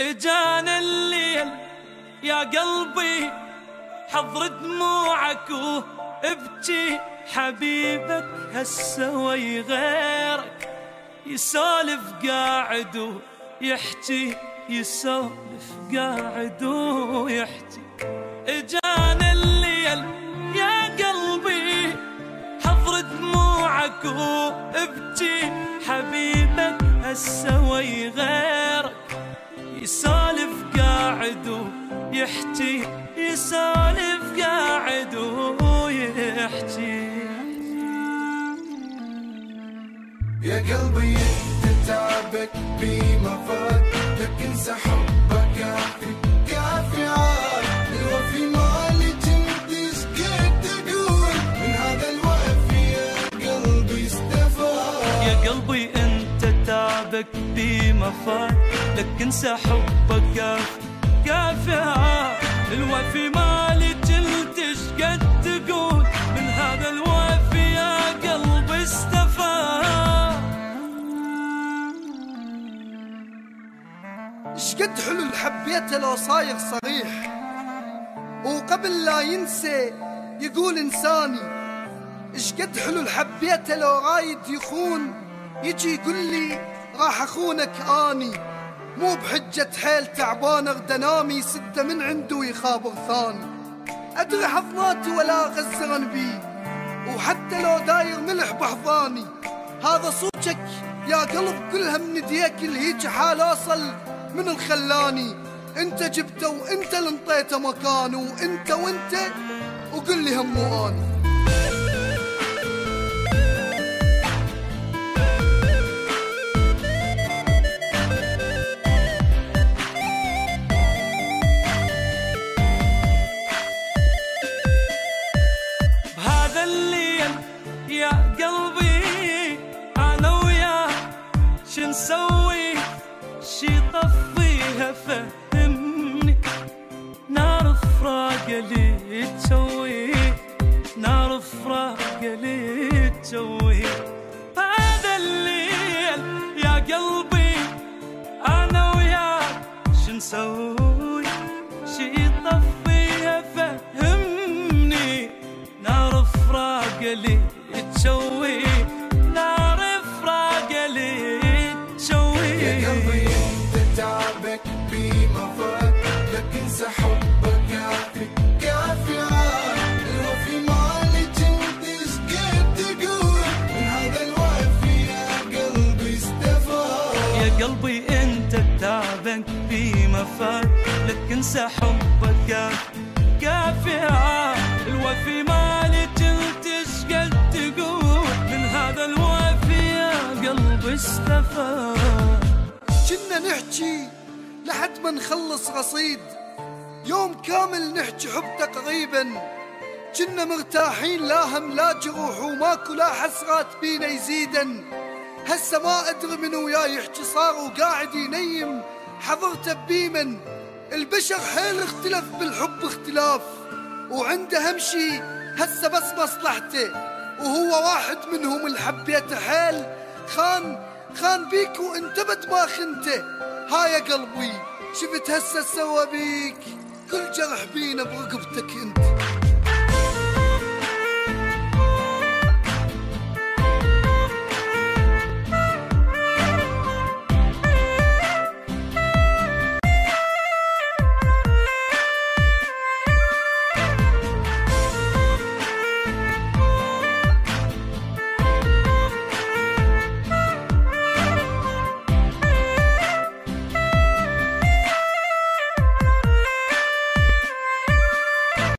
اجانا الليل يا قلبي حضر دموعك وابكي. حبيبك هسه وي غيرك يسولف قاعد ويحكي يسولف قاعد ويحكي. يسولف قاعد ويحكي. يا قلبي انت تعبك بما فات لك انسى حبك كافي كافي عاد. الوفي مالك انت إيش قد تقول من هذا الوفي يا قلبي استفاد. يا قلبي انت تعبك بما فات لك انسى حبك كافي كافي الوفي مالي جلد إيش قد تقول؟ من هذا الوفي يا قلبي استفاد شقد حلو الحبيته لو صايغ صريح؟ وقبل لا ينسى يقول إنساني شقد حلو الحبيته لو رايد يخون؟ يجي يقول لي راح أخونك آني. مو بحجة حيل تعبان أغدى نامي ستة من عنده يخابر ثاني أدري حضناتي ولا غزرن بي وحتى لو داير ملح بحضاني هذا صوتك يا قلب كلها من يديك الهيج حال اوصل من الخلاني. أنت جبته وأنت اللي انطيته مكانه وأنت وأنت وقل لي همو آني. اللي تسوي نار فراق اللي تسوي هذا الليل يا قلبي أنا وياك شي فهمني. نار فراق اللي تسوي. قلبي انت تعبك بما فات لك انسى حبك كافي. الوفي مالك انت إيش قد تقول؟ من هذا الوفي يا قلبي استفاد. كنا نحكي لحد ما نخلص رصيد يوم كامل نحكي حب تقريبا. كنا مرتاحين لا هم لا جروح وماكو لا حسرات بينا يزيدن هسه ما أدري من وياي يحكي صار وقاعد ينيم. حضرته بيمن البشر حيل اختلف بالحب اختلاف. وعنده هم شي هسه بس مصلحته. وهو واحد منهم اللي حبيته حيل. خان خان بيك وانت بد ما خنته. ها يا قلبي شفت هسه سوى بيك. كل جرح بينا برقبتك انت.